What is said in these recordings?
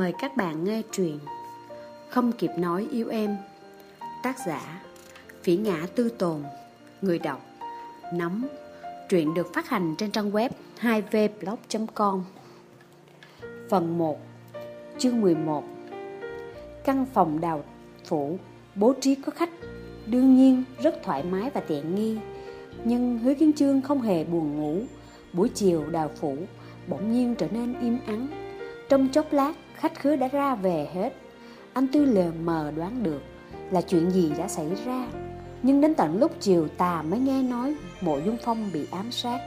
Mời các bạn nghe truyện Không kịp nói yêu em. Tác giả Phỉ ngã tư tồn. Người đọc Nóng Truyện được phát hành trên trang web 2vblog.com Phần 1 Chương 11 Căn phòng đào phủ, Bố trí có khách. Đương nhiên, rất thoải mái và tiện nghi. Nhưng hứa kiến trương không hề buồn ngủ. Buổi chiều đào phủ Bỗng nhiên trở nên im ắng. Trong chốc lát khách khứa đã ra về hết. Anh Tư lờ mờ đoán được là chuyện gì đã xảy ra. Nhưng đến tận lúc chiều tà mới nghe nói mộ dung phong bị ám sát.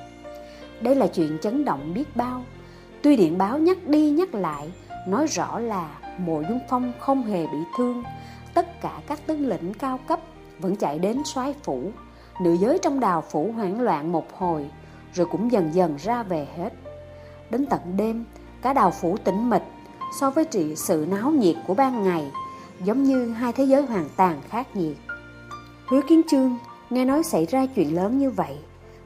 Đây là chuyện chấn động biết bao. Tuy điện báo nhắc đi nhắc lại, nói rõ là mộ dung phong không hề bị thương. Tất cả các tướng lĩnh cao cấp vẫn chạy đến soái phủ. Nữ giới trong đào phủ hoảng loạn một hồi, rồi cũng dần dần ra về hết. Đến tận đêm, cả đào phủ tĩnh mịch so với trị sự náo nhiệt của ban ngày, giống như hai thế giới hoàn toàn khác nhiệt. Hứa Kiến Trương nghe nói xảy ra chuyện lớn như vậy,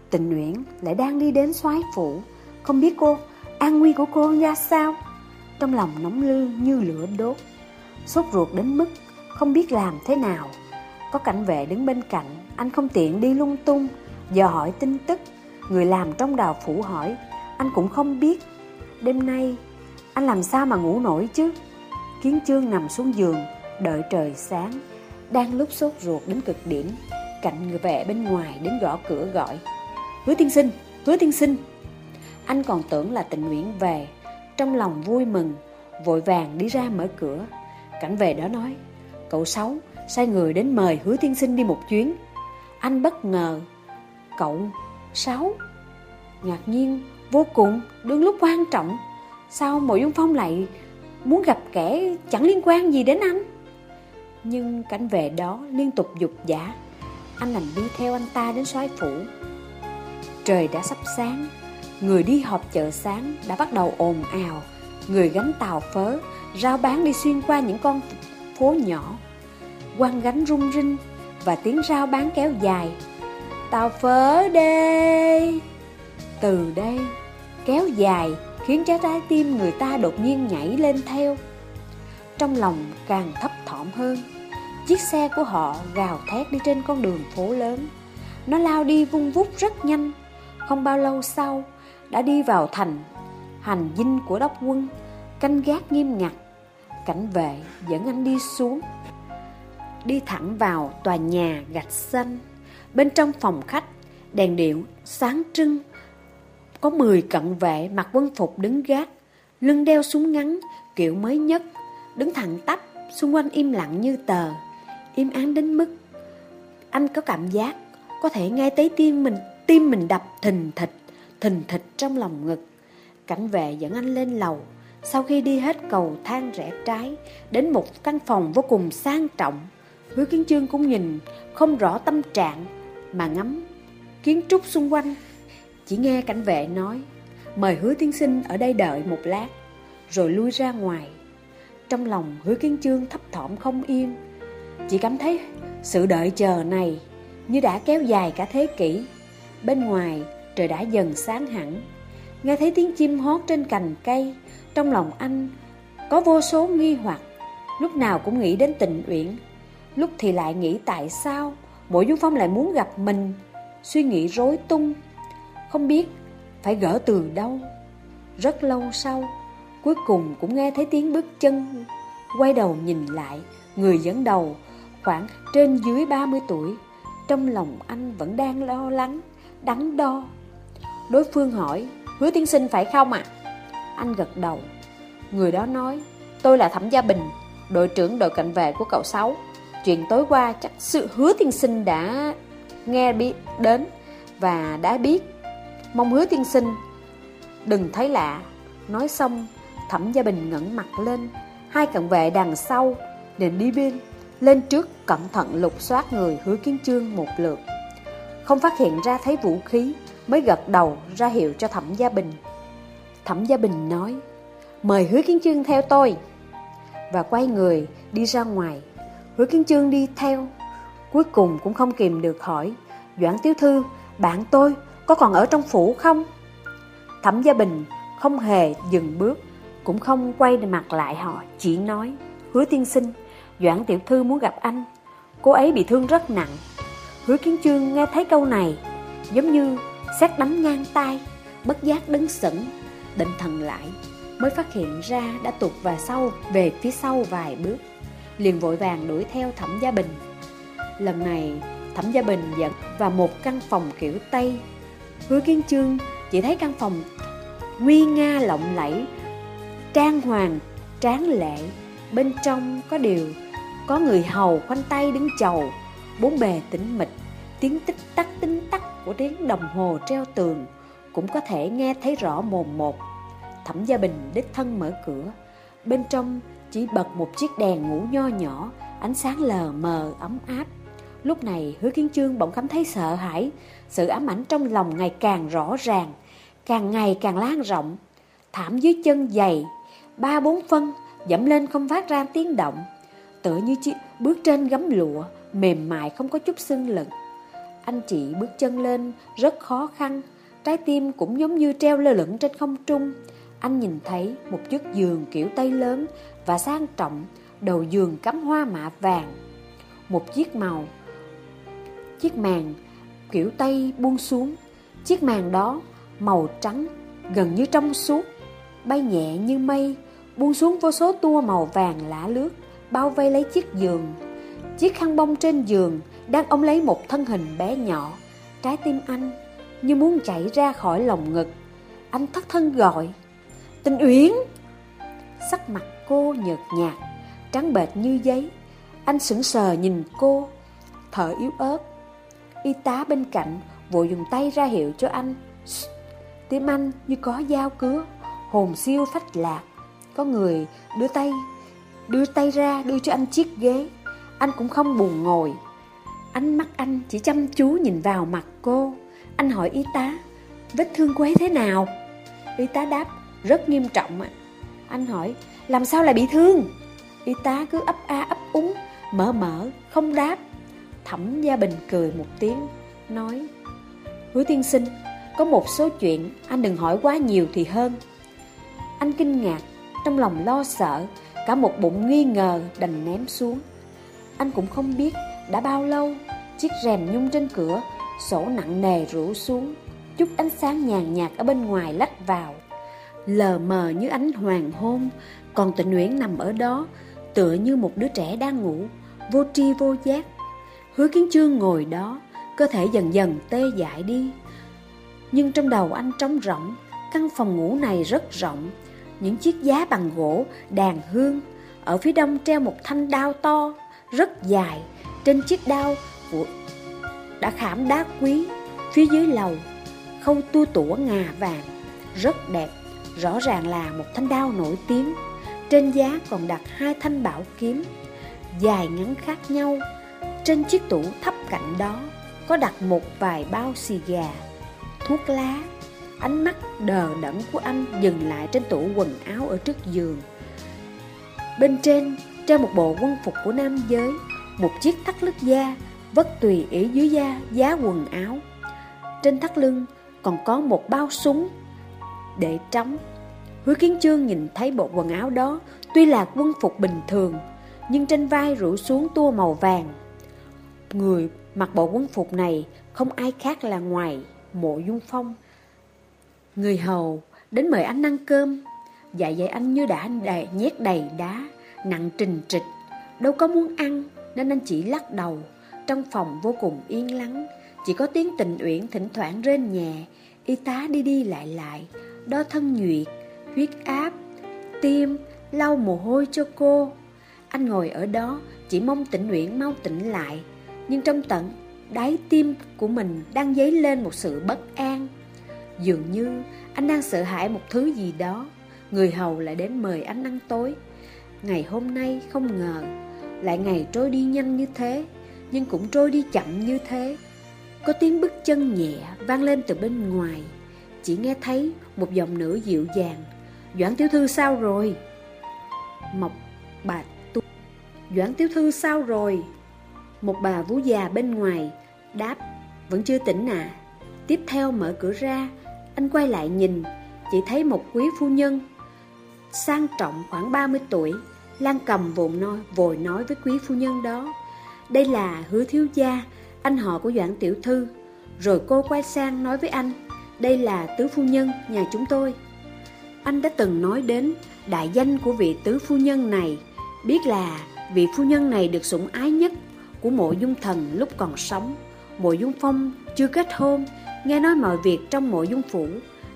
Tình Nguyễn lại đang đi đến soái phủ, không biết cô, an nguy của cô ra sao? Trong lòng nóng lư như lửa đốt, sốt ruột đến mức không biết làm thế nào. Có cảnh vệ đứng bên cạnh, anh không tiện đi lung tung, dò hỏi tin tức. Người làm trong đào phủ hỏi, anh cũng không biết. Đêm nay anh làm sao mà ngủ nổi chứ? Kiến chương nằm xuống giường Đợi trời sáng. Đang lúc sốt ruột đến cực điểm Cạnh người vệ bên ngoài đến gõ cửa gọi. Hứa tiên sinh, hứa tiên sinh. Anh còn tưởng là tình nguyện về. Trong lòng vui mừng Vội vàng đi ra mở cửa. Cảnh về đó nói Cậu Sáu sai người đến mời hứa tiên sinh đi một chuyến. Anh bất ngờ Cậu Sáu? Ngạc nhiên vô cùng Đương lúc quan trọng. Sao Mộ Dung Phong lại muốn gặp kẻ chẳng liên quan gì đến anh? Nhưng cảnh vệ đó liên tục dục giả. Anh đành đi theo anh ta đến soái phủ. Trời đã sắp sáng. Người đi họp chợ sáng đã bắt đầu ồn ào. Người gánh tàu phớ, Rao bán đi xuyên qua những con phố nhỏ. Quan gánh rung rinh Và tiếng rao bán kéo dài. Tàu phớ đê! Từ đây kéo dài khiến trái tim người ta đột nhiên nhảy lên theo. Trong lòng càng thấp thỏm hơn, chiếc xe của họ gào thét đi trên con đường phố lớn. Nó lao đi vung vút rất nhanh, không bao lâu sau đã đi vào thành, hành dinh của đốc quân, canh gác nghiêm ngặt. Cảnh vệ dẫn anh đi xuống, đi thẳng vào tòa nhà gạch xanh. Bên trong phòng khách, đèn điện sáng trưng có 10 cận vệ mặc quân phục đứng gác, lưng đeo súng ngắn, kiểu mới nhất, đứng thẳng tắp, xung quanh im lặng như tờ, im ắng đến mức. Anh có cảm giác, có thể nghe thấy tim mình, tim mình đập thình thịch, thình thịch trong lòng ngực. Cảnh vệ dẫn anh lên lầu, sau khi đi hết cầu thang rẽ trái, đến một căn phòng vô cùng sang trọng. Hứa Kiến Trương cũng nhìn không rõ tâm trạng, mà ngắm kiến trúc xung quanh chỉ nghe cảnh vệ nói, Mời hứa tiên sinh ở đây đợi một lát, Rồi lui ra ngoài. Trong lòng hứa kiến chương thấp thỏm không yên, Chỉ cảm thấy sự đợi chờ này Như đã kéo dài cả thế kỷ. Bên ngoài, trời đã dần sáng hẳn. Nghe thấy tiếng chim hót trên cành cây, Trong lòng anh có vô số nghi hoặc. Lúc nào cũng nghĩ đến tình uyển, Lúc thì lại nghĩ tại sao Mỗi Du Phong lại muốn gặp mình. Suy nghĩ rối tung không biết phải gỡ từ đâu. Rất lâu sau, Cuối cùng cũng nghe thấy tiếng bước chân. Quay đầu nhìn lại, Người dẫn đầu, khoảng trên dưới 30 tuổi, Trong lòng anh vẫn đang lo lắng, Đắn đo. Đối phương hỏi, Hứa tiên sinh phải không ạ? Anh gật đầu. Người đó nói, Tôi là Thẩm Gia Bình, Đội trưởng đội cảnh vệ của cậu Sáu. Chuyện tối qua chắc sự hứa tiên sinh đã nghe biết đến Và đã biết Mong hứa tiên sinh, Đừng thấy lạ. Nói xong, Thẩm Gia Bình ngẩng mặt lên. Hai cận vệ đằng sau định đi bên, Lên trước cẩn thận lục soát người hứa kiến trương một lượt. Không phát hiện ra thấy vũ khí, Mới gật đầu ra hiệu cho Thẩm Gia Bình. Thẩm Gia Bình nói, Mời hứa kiến trương theo tôi. Và quay người đi ra ngoài. Hứa kiến trương đi theo, Cuối cùng cũng không kìm được hỏi, Doãn tiểu Thư, Bạn tôi có còn ở trong phủ không? Thẩm Gia Bình không hề dừng bước, Cũng không quay mặt lại họ Chỉ nói Hứa tiên sinh Doãn tiểu thư muốn gặp anh. Cô ấy bị thương rất nặng. Hứa kiến trương nghe thấy câu này Giống như xét đánh ngang tay Bất giác đứng sững Định thần lại Mới phát hiện ra đã tụt vào sau Về phía sau vài bước Liền vội vàng đuổi theo thẩm gia bình. Lần này thẩm gia bình dẫn vào một căn phòng kiểu Tây Hứa kiến trương chỉ thấy căn phòng Nguy nga lộng lẫy Trang hoàng, tráng lệ. Bên trong có điều Có người hầu khoanh tay đứng chầu Bốn bề tĩnh mịch. Tiếng tích tắc tinh tắc của tiếng đồng hồ treo tường Cũng có thể nghe thấy rõ mồm một. Thẩm Gia Bình đích thân mở cửa. Bên trong chỉ bật một chiếc đèn ngủ nho nhỏ Ánh sáng lờ mờ ấm áp. Lúc này, hứa kiến trương bỗng cảm thấy sợ hãi. Sự ám ảnh trong lòng ngày càng rõ ràng, Càng ngày càng lan rộng. Thảm dưới chân dày, Ba bốn phân, Dẫm lên không phát ra tiếng động. Tựa như chi... bước trên gấm lụa, Mềm mại không có chút xương lực. Anh chị bước chân lên, Rất khó khăn. Trái tim cũng giống như treo lơ lửng trên không trung. Anh nhìn thấy một chiếc giường kiểu Tây lớn Và sang trọng, Đầu giường cắm hoa mạ vàng. Một chiếc màu Chiếc màn kiểu tay buông xuống. Chiếc màn đó màu trắng, Gần như trong suốt, Bay nhẹ như mây, Buông xuống vô số tua màu vàng lả lướt, Bao vây lấy chiếc giường. Chiếc khăn bông trên giường Đang ôm lấy một thân hình bé nhỏ, Trái tim anh Như muốn chảy ra khỏi lồng ngực. Anh thất thân gọi, Tình Uyển! Sắc mặt cô nhợt nhạt, Trắng bệch như giấy. Anh sững sờ nhìn cô, Thở yếu ớt. Y tá bên cạnh vội dùng tay ra hiệu cho anh. Tiếng anh như có dao cứa. Hồn siêu phách lạc. Có người đưa tay Đưa tay ra đưa cho anh chiếc ghế. Anh cũng không buồn ngồi. Ánh mắt anh chỉ chăm chú nhìn vào mặt cô. Anh hỏi y tá, Vết thương cô ấy thế nào? Y tá đáp, rất nghiêm trọng Anh hỏi, làm sao lại bị thương? Y tá cứ ấp a ấp úng, Mở mở, không đáp. Thẩm Gia Bình cười một tiếng, Nói, Hứa tiên sinh, Có một số chuyện anh đừng hỏi quá nhiều thì hơn. Anh kinh ngạc, Trong lòng lo sợ, Cả một bụng nghi ngờ đành ném xuống. Anh cũng không biết Đã bao lâu, Chiếc rèm nhung trên cửa, Sổ nặng nề rủ xuống, Chút ánh sáng nhàn nhạt ở bên ngoài lách vào. Lờ mờ như ánh hoàng hôn, Còn tịnh Nguyễn nằm ở đó, Tựa như một đứa trẻ đang ngủ, Vô tri vô giác. Hứa kiến trương ngồi đó, Cơ thể dần dần tê dại đi. Nhưng trong đầu anh trống rỗng, Căn phòng ngủ này rất rộng. Những chiếc giá bằng gỗ, Đàn hương, Ở phía đông treo một thanh đao to, Rất dài. Trên chiếc đao của, đã khảm đá quý. Phía dưới lầu Khâu tua tủa ngà vàng, Rất đẹp. Rõ ràng là một thanh đao nổi tiếng. Trên giá còn đặt hai thanh bảo kiếm, Dài ngắn khác nhau trên chiếc tủ thấp cạnh đó, Có đặt một vài bao xì gà, Thuốc lá. Ánh mắt đờ đẫn của anh dừng lại trên tủ quần áo ở trước giường. Bên trên, treo một bộ quân phục của nam giới, Một chiếc thắt lưng da Vất tùy ý dưới da, giá quần áo. Trên thắt lưng còn có một bao súng Để trống. Hứa kiến trương nhìn thấy bộ quần áo đó Tuy là quân phục bình thường, Nhưng trên vai rủ xuống tua màu vàng. Người mặc bộ quân phục này không ai khác là ngoài mộ dung phong. Người hầu đến mời anh ăn cơm, dạ dày anh như đã đầy, nhét đầy đá, nặng trình trịch, đâu có muốn ăn nên anh chỉ lắc đầu. Trong phòng vô cùng yên lắng, chỉ có tiếng tình uyển thỉnh thoảng rên nhẹ, y tá đi đi lại lại, đo thân nhiệt, huyết áp, tim, lau mồ hôi cho cô. Anh ngồi ở đó chỉ mong tịnh uyển mau tỉnh lại nhưng trong tận đáy tim của mình đang dấy lên một sự bất an. Dường như anh đang sợ hãi một thứ gì đó, người hầu lại đến mời anh ăn tối. Ngày hôm nay không ngờ, lại ngày trôi đi nhanh như thế, nhưng cũng trôi đi chậm như thế. Có tiếng bước chân nhẹ vang lên từ bên ngoài, chỉ nghe thấy một giọng nữ dịu dàng. Doãn tiểu thư sao rồi? Mộc bạch tu Doãn tiểu thư sao rồi? Một bà vú già bên ngoài Đáp Vẫn chưa tỉnh à Tiếp theo mở cửa ra Anh quay lại nhìn Chỉ thấy một quý phu nhân sang trọng khoảng 30 tuổi. Lan cầm vội nói, vội nói với quý phu nhân đó. Đây là hứa thiếu gia, anh họ của Doãn Tiểu Thư. Rồi cô quay sang nói với anh, đây là tứ phu nhân nhà chúng tôi. Anh đã từng nói đến đại danh của vị tứ phu nhân này, biết là vị phu nhân này được sủng ái nhất của mộ dung thần lúc còn sống. Mộ dung phong chưa kết hôn, nghe nói mọi việc trong mộ dung phủ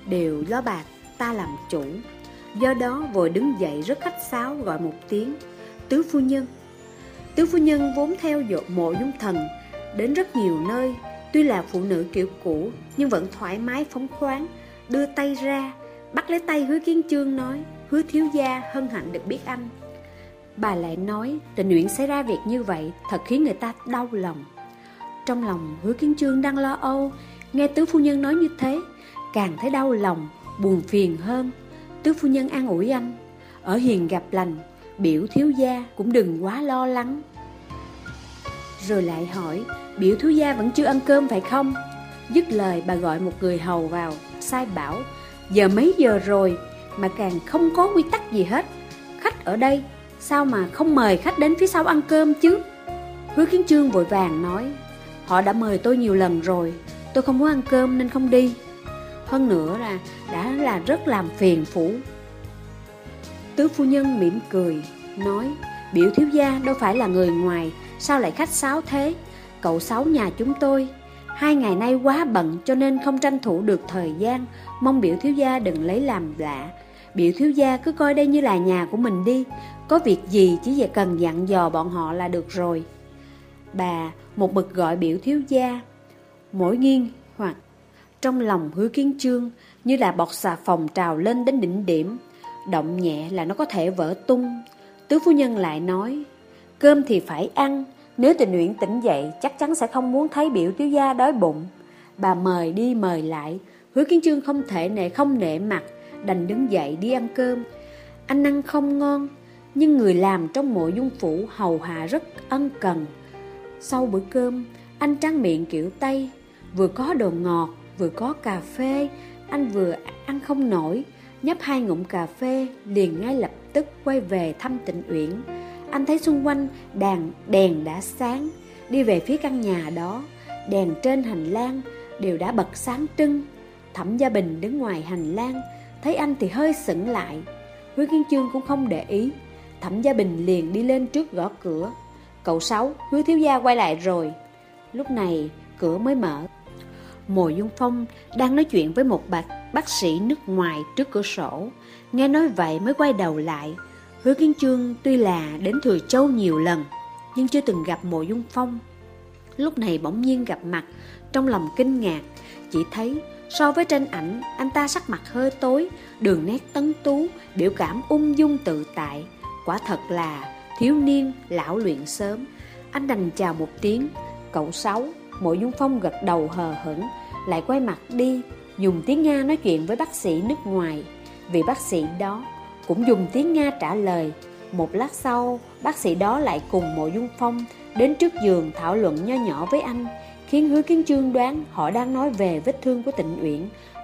đều do bà ta làm chủ. Do đó vội đứng dậy rất khách sáo gọi một tiếng Tứ phu nhân Tứ phu nhân vốn theo dụ mộ dung thần Đến rất nhiều nơi Tuy là phụ nữ kiểu cũ Nhưng vẫn thoải mái phóng khoáng Đưa tay ra Bắt lấy tay hứa kiến chương nói Hứa thiếu gia hân hạnh được biết anh Bà lại nói, tình nguyện xảy ra việc như vậy Thật khiến người ta đau lòng. Trong lòng hứa kiến trương đang lo âu, Nghe tứ phu nhân nói như thế, Càng thấy đau lòng, Buồn phiền hơn. Tứ phu nhân an ủi anh, Ở hiền gặp lành, Biểu thiếu gia cũng đừng quá lo lắng. Rồi lại hỏi, Biểu thiếu gia vẫn chưa ăn cơm phải không? Dứt lời, bà gọi một người hầu vào, Sai bảo, Giờ mấy giờ rồi Mà càng không có quy tắc gì hết. Khách ở đây Sao mà không mời khách đến phía sau ăn cơm chứ? Hứa kiến trương vội vàng nói, Họ đã mời tôi nhiều lần rồi, Tôi không muốn ăn cơm nên không đi. Hơn nữa là, đã là rất làm phiền phủ Tứ phu nhân mỉm cười, Nói, Biểu thiếu gia đâu phải là người ngoài, Sao lại khách sáo thế? Cậu sáu nhà chúng tôi, Hai ngày nay quá bận cho nên không tranh thủ được thời gian. Mong biểu thiếu gia đừng lấy làm lạ Biểu thiếu gia cứ coi đây như là nhà của mình đi Có việc gì chỉ về cần dặn dò bọn họ là được rồi Bà một mực gọi biểu thiếu gia Mỗi nghiêng hoặc trong lòng hứa kiến trương như là bọt xà phòng trào lên đến đỉnh điểm. Động nhẹ là nó có thể vỡ tung. Tứ phu nhân lại nói, cơm thì phải ăn, nếu tình nguyện tỉnh dậy chắc chắn sẽ không muốn thấy biểu thiếu gia đói bụng. Bà mời đi mời lại, hứa kiến trương không thể nệ không nệ mặt, đành đứng dậy đi ăn cơm. Anh ăn không ngon, nhưng người làm trong mộ dung phủ hầu hạ rất ân cần. Sau bữa cơm, anh trang miệng kiểu Tây, vừa có đồ ngọt, vừa có cà phê, anh vừa ăn không nổi, nhấp hai ngụm cà phê, liền ngay lập tức quay về thăm tịnh uyển. Anh thấy xung quanh đèn đèn đã sáng, đi về phía căn nhà đó, đèn trên hành lang đều đã bật sáng trưng. Thẩm Gia Bình đứng ngoài hành lang, thấy anh thì hơi sững lại. Hứa Kiến Chương cũng không để ý, Thẩm Gia Bình liền đi lên trước gõ cửa. Cậu Sáu, Hứa Thiếu Gia quay lại rồi. Lúc này, cửa mới mở. Mộ Dung Phong đang nói chuyện với một bác, bác sĩ nước ngoài trước cửa sổ. Nghe nói vậy mới quay đầu lại. Hứa Kiến Trương tuy là đến Thừa Châu nhiều lần, nhưng chưa từng gặp Mộ Dung Phong. Lúc này bỗng nhiên gặp mặt, trong lòng kinh ngạc, chỉ thấy so với trên ảnh, anh ta sắc mặt hơi tối, đường nét tấn tú, biểu cảm ung dung tự tại. Quả thật là thiếu niên, lão luyện sớm. Anh đành chào một tiếng, cậu sáu, Mộ Dung Phong gật đầu hờ hững, lại quay mặt đi, dùng tiếng Nga nói chuyện với bác sĩ nước ngoài. Vị bác sĩ đó cũng dùng tiếng Nga trả lời. Một lát sau, bác sĩ đó lại cùng Mộ Dung Phong đến trước giường thảo luận nho nhỏ với anh, khiến Hứa Kiến Trương đoán họ đang nói về vết thương của Tịnh Uyển.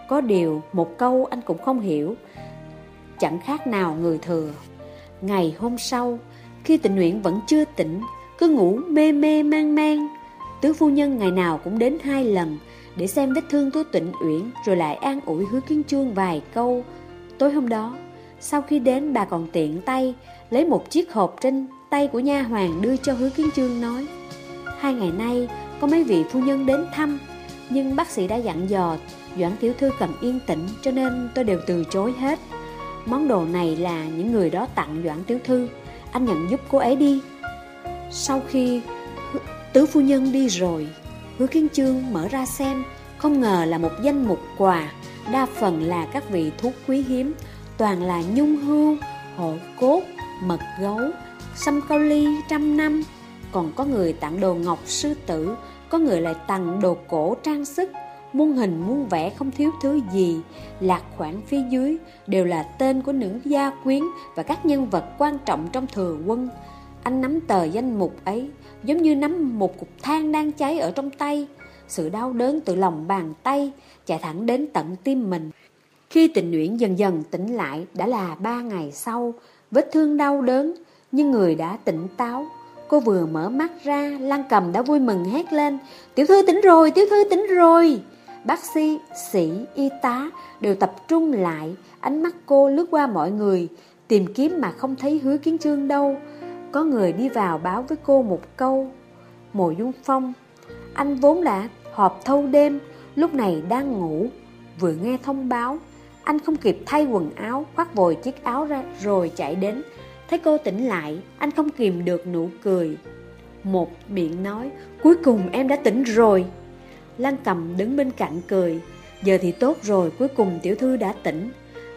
Có điều, một câu anh cũng không hiểu, chẳng khác nào người thừa. Ngày hôm sau, khi Tịnh Uyển vẫn chưa tỉnh, cứ ngủ mê mê mang mang, Tứ phu nhân ngày nào cũng đến hai lần để xem vết thương của Tịnh Uyển rồi lại an ủi hứa kiến trương vài câu. Tối hôm đó, sau khi đến bà còn tiện tay lấy một chiếc hộp trên tay của nha hoàng đưa cho hứa kiến trương nói Hai ngày nay có mấy vị phu nhân đến thăm nhưng bác sĩ đã dặn dò Doãn tiểu thư cần yên tĩnh cho nên tôi đều từ chối hết. Món đồ này là những người đó tặng Doãn tiểu thư, anh nhận giúp cô ấy đi. Sau khi Tứ phu nhân đi rồi Hứa kiến chương mở ra xem Không ngờ là một danh mục quà Đa phần là các vị thuốc quý hiếm Toàn là nhung hương, hộ cốt, mật gấu sâm cao ly trăm năm còn có người tặng đồ ngọc sư tử Có người lại tặng đồ cổ trang sức Muôn hình muôn vẽ không thiếu thứ gì Lạc khoản phía dưới Đều là tên của nữ gia quyến Và các nhân vật quan trọng trong thừa quân Anh nắm tờ danh mục ấy giống như nắm một cục than đang cháy ở trong tay. Sự đau đớn từ lòng bàn tay chạy thẳng đến tận tim mình. Khi tình nguyện dần dần tỉnh lại đã là ba ngày sau, vết thương đau đớn, nhưng người đã tỉnh táo. Cô vừa mở mắt ra, Lăng Cầm đã vui mừng hét lên, Tiểu thư tỉnh rồi, tiểu thư tỉnh rồi. Bác sĩ, sĩ, y tá đều tập trung lại, ánh mắt cô lướt qua mọi người, tìm kiếm mà không thấy hứa kiến trương đâu. Có người đi vào báo với cô một câu, Mộ Dung Phong, anh vốn đã họp thâu đêm, lúc này đang ngủ, vừa nghe thông báo, anh không kịp thay quần áo, khoác vội chiếc áo ra rồi chạy đến. Thấy cô tỉnh lại, anh không kìm được nụ cười. Một miệng nói, cuối cùng em đã tỉnh rồi. Lan cầm đứng bên cạnh cười, giờ thì tốt rồi, cuối cùng tiểu thư đã tỉnh.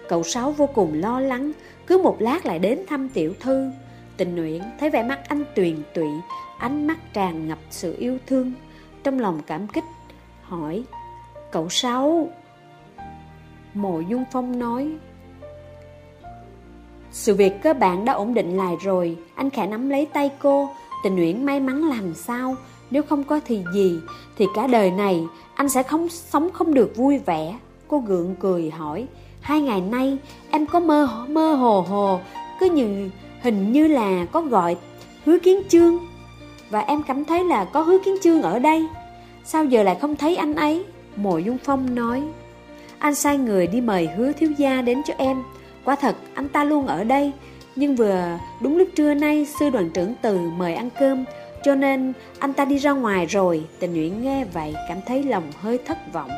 Cậu Sáu vô cùng lo lắng, cứ một lát lại đến thăm tiểu thư. Tình nguyện thấy vẻ mắt anh tuyền tụy, ánh mắt tràn ngập sự yêu thương. Trong lòng cảm kích, hỏi, cậu Sáu... Mộ Dung Phong nói sự việc cơ bản đã ổn định lại rồi. Anh khẽ nắm lấy tay cô, Tình nguyện may mắn làm sao? Nếu không có thì gì? Thì cả đời này, anh sẽ không, sống không được vui vẻ. Cô gượng cười hỏi, Hai ngày nay, em có mơ mơ hồ hồ, Cứ như, hình như là có gọi hứa kiến chương. Và em cảm thấy là có hứa kiến chương ở đây. Sao giờ lại không thấy anh ấy? Mộ Dung Phong nói, anh sai người đi mời hứa thiếu gia đến cho em. Quả thật, anh ta luôn ở đây. Nhưng vừa đúng lúc trưa nay, Sư đoàn trưởng từ mời ăn cơm, Cho nên anh ta đi ra ngoài rồi. Tình nguyện nghe vậy cảm thấy lòng hơi thất vọng.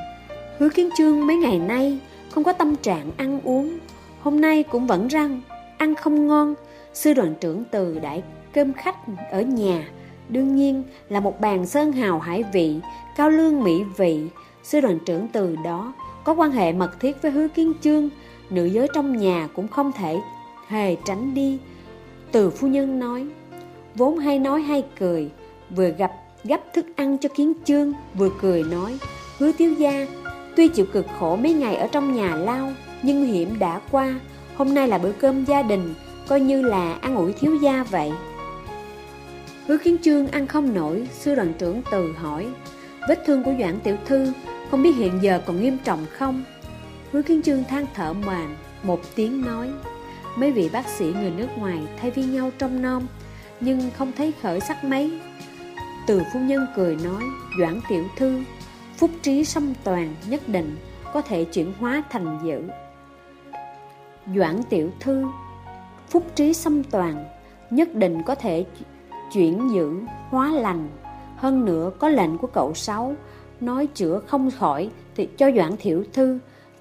Hứa kiến trương mấy ngày nay Không có tâm trạng ăn uống. Hôm nay cũng vẫn răng, Ăn không ngon. Sư đoàn trưởng từ đãi cơm khách ở nhà. Đương nhiên là một bàn sơn hào hải vị, Cao lương mỹ vị. Sư đoàn trưởng từ đó có quan hệ mật thiết với hứa kiến trương nữ giới trong nhà cũng không thể hề tránh đi. Từ phu nhân nói, vốn hay nói hay cười, vừa gặp gấp thức ăn cho kiến chương, vừa cười nói, hứa thiếu gia, tuy chịu cực khổ mấy ngày ở trong nhà lao, nhưng hiểm đã qua, hôm nay là bữa cơm gia đình, coi như là ăn ủi thiếu gia vậy. Hứa kiến chương ăn không nổi, sư đoàn trưởng từ hỏi, vết thương của Doãn Tiểu Thư không biết hiện giờ còn nghiêm trọng không Hứa Kiến Trương than thở màn Một tiếng nói. Mấy vị bác sĩ người nước ngoài thay phiên nhau trong non Nhưng không thấy khởi sắc mấy. Từ phu nhân cười nói, Doãn tiểu thư, Phúc trí song toàn nhất định, Có thể chuyển hóa thành dữ. Doãn tiểu thư, Phúc trí song toàn Nhất định có thể chuyển dữ, hóa lành. Hơn nữa, có lệnh của cậu Sáu, nói chữa không khỏi thì cho Doãn Thiểu Thư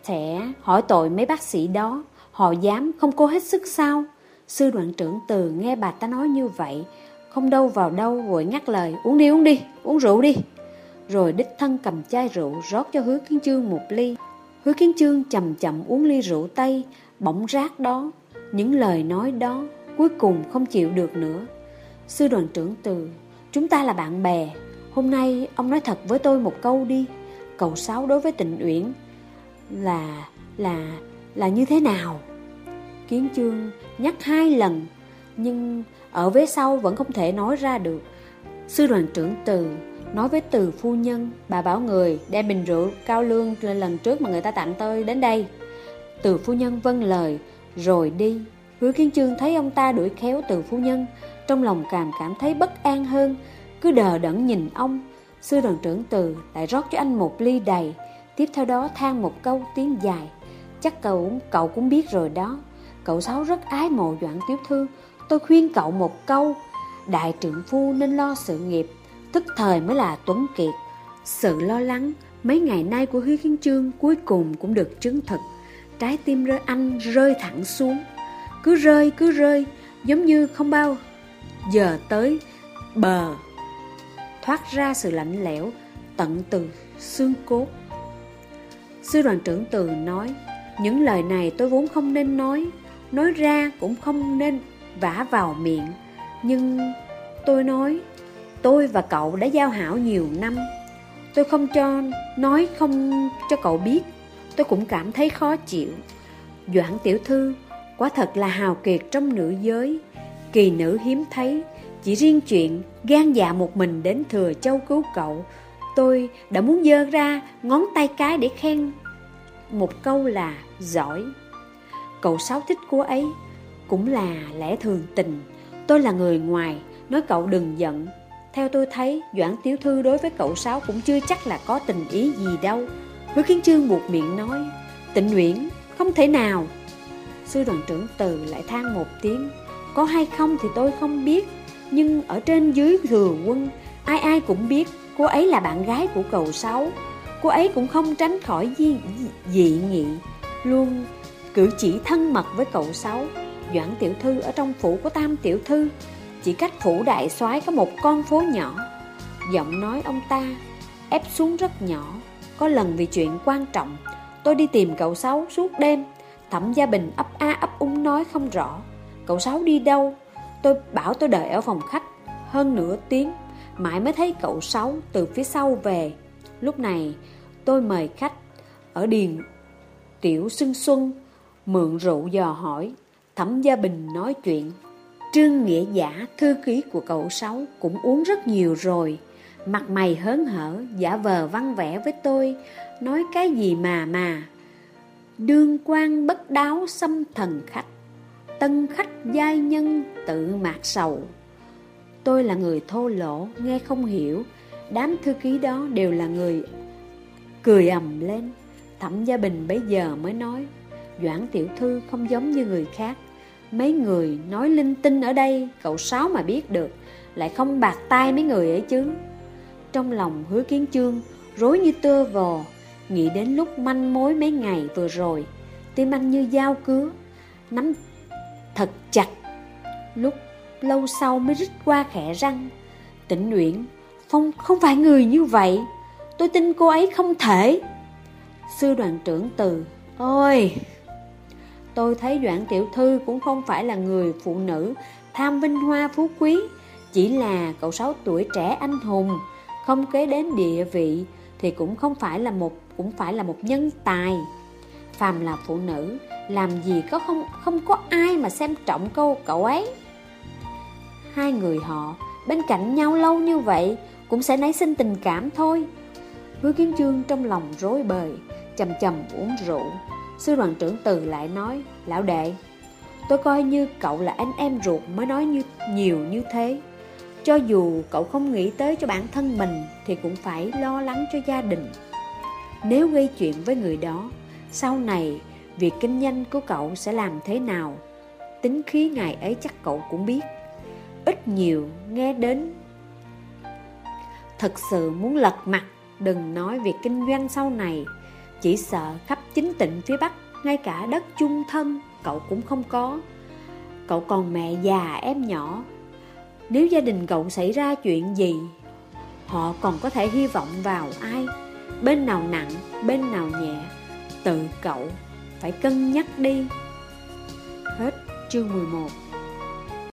sẽ hỏi tội mấy bác sĩ đó, họ dám không cố hết sức sao? Sư đoạn trưởng từ nghe bà ta nói như vậy, không đâu vào đâu vội ngắt lời, uống đi uống đi, uống rượu đi. Rồi đích thân cầm chai rượu rót cho hứa kiến chương một ly. Hứa kiến chương chậm chậm uống ly rượu tây, bỗng rác đó, những lời nói đó cuối cùng không chịu được nữa. Sư đoàn trưởng từ, chúng ta là bạn bè, Hôm nay ông nói thật với tôi một câu đi Cậu Sáu đối với tình Uyển là, là, là như thế nào? Kiến chương nhắc hai lần Nhưng ở vế sau vẫn không thể nói ra được. Sư đoàn trưởng từ nói với từ phu nhân Bà bảo người đem bình rượu cao lương lên lần trước mà người ta tặng tôi đến đây. Từ phu nhân vâng lời rồi đi. Hứa kiến chương thấy ông ta đuổi khéo từ phu nhân Trong lòng càng cảm thấy bất an hơn. Cứ đờ đẫn nhìn ông Sư đoàn trưởng từ lại rót cho anh một ly đầy. Tiếp theo đó than một câu tiếng dài. Chắc cậu, cậu cũng biết rồi đó. Cậu Sáu rất ái mộ Doãn Tiểu Thư. Tôi khuyên cậu một câu. Đại trưởng phu nên lo sự nghiệp. Tức thời mới là tuấn kiệt. Sự lo lắng mấy ngày nay của Huy Kiến Trương Cuối cùng cũng được chứng thực. Trái tim rơi anh rơi thẳng xuống. Cứ rơi cứ rơi Giống như không bao giờ tới bờ. Thoát ra sự lạnh lẽo tận từ xương cốt. Sư đoàn trưởng từ nói, những lời này tôi vốn không nên nói, nói ra cũng không nên vả vào miệng. Nhưng tôi nói, tôi và cậu đã giao hảo nhiều năm. Tôi không cho, nói không cho cậu biết, tôi cũng cảm thấy khó chịu. Doãn tiểu thư, quả thật là hào kiệt trong nữ giới, kỳ nữ hiếm thấy, chỉ riêng chuyện gan dạ một mình đến thừa châu cứu cậu Tôi đã muốn dơ ra ngón tay cái để khen một câu là giỏi. Cậu Sáu thích cô ấy, cũng là lẽ thường tình. Tôi là người ngoài, nói cậu đừng giận. Theo tôi thấy, Doãn Tiểu Thư đối với cậu Sáu cũng chưa chắc là có tình ý gì đâu. Hứa Kiến Trương buộc miệng nói, tịnh Nguyễn, không thể nào. Sư đoàn trưởng từ lại than một tiếng, có hay không thì tôi không biết, nhưng ở trên dưới thừa quân, ai ai cũng biết cô ấy là bạn gái của cậu Sáu. Cô ấy cũng không tránh khỏi dị, dị nghị, luôn cử chỉ thân mật với cậu Sáu. Doãn Tiểu Thư ở trong phủ của Tam Tiểu Thư, chỉ cách phủ đại soái có một con phố nhỏ. Giọng nói ông ta ép xuống rất nhỏ. Có lần vì chuyện quan trọng, tôi đi tìm cậu Sáu suốt đêm. Thẩm Gia Bình ấp a ấp úng nói không rõ. Cậu Sáu đi đâu? Tôi bảo tôi đợi ở phòng khách hơn nửa tiếng, mãi mới thấy cậu Sáu từ phía sau về. Lúc này, tôi mời khách ở điền Tiểu Xuân Xuân mượn rượu dò hỏi. Thẩm Gia Bình nói chuyện. Trương Nghĩa Giả, thư ký của cậu Sáu, cũng uống rất nhiều rồi. Mặt mày hớn hở, giả vờ văn vẽ với tôi, nói cái gì mà mà. Đương quan bất đáo xâm thần khách, tân khách giai nhân tự mạc sầu. Tôi là người thô lỗ, nghe không hiểu, đám thư ký đó đều là người cười ầm lên. Thẩm Gia Bình bấy giờ mới nói, Doãn Tiểu Thư không giống như người khác. Mấy người nói linh tinh ở đây, cậu Sáu mà biết được, lại không bạc tay mấy người ấy chứ. Trong lòng hứa kiến chương, rối như tơ vò, nghĩ đến lúc manh mối mấy ngày vừa rồi, tim anh như dao cứa, nắm thật chặt. Lúc lâu sau mới rít qua khẽ răng, tỉnh Nguyễn, Phong không phải người như vậy, tôi tin cô ấy không thể. Sư đoàn trưởng từ, ôi... Tôi thấy Doãn Tiểu Thư cũng không phải là người phụ nữ tham vinh hoa phú quý, chỉ là cậu sáu tuổi trẻ anh hùng, không kế đến địa vị thì cũng không phải là một cũng phải là một nhân tài. Phàm là phụ nữ, làm gì có không không có ai mà xem trọng câu cậu ấy. Hai người họ bên cạnh nhau lâu như vậy cũng sẽ nảy sinh tình cảm thôi. Hứa Kiến Trương trong lòng rối bời, chầm chầm uống rượu. Sư đoàn trưởng từ lại nói, lão đệ, tôi coi như cậu là anh em ruột mới nói như nhiều như thế. Cho dù cậu không nghĩ tới cho bản thân mình thì cũng phải lo lắng cho gia đình. Nếu gây chuyện với người đó, sau này việc kinh doanh của cậu sẽ làm thế nào? Tính khí ngày ấy chắc cậu cũng biết. Ít nhiều nghe đến. Thật sự muốn lật mặt, Đừng nói việc kinh doanh sau này. Chỉ sợ khắp chính tịnh phía Bắc, Ngay cả đất chung thân, Cậu cũng không có. Cậu còn mẹ già, em nhỏ. Nếu gia đình cậu xảy ra chuyện gì, Họ còn có thể hy vọng vào ai? Bên nào nặng, Bên nào nhẹ, Tự cậu phải cân nhắc đi. Hết chương 11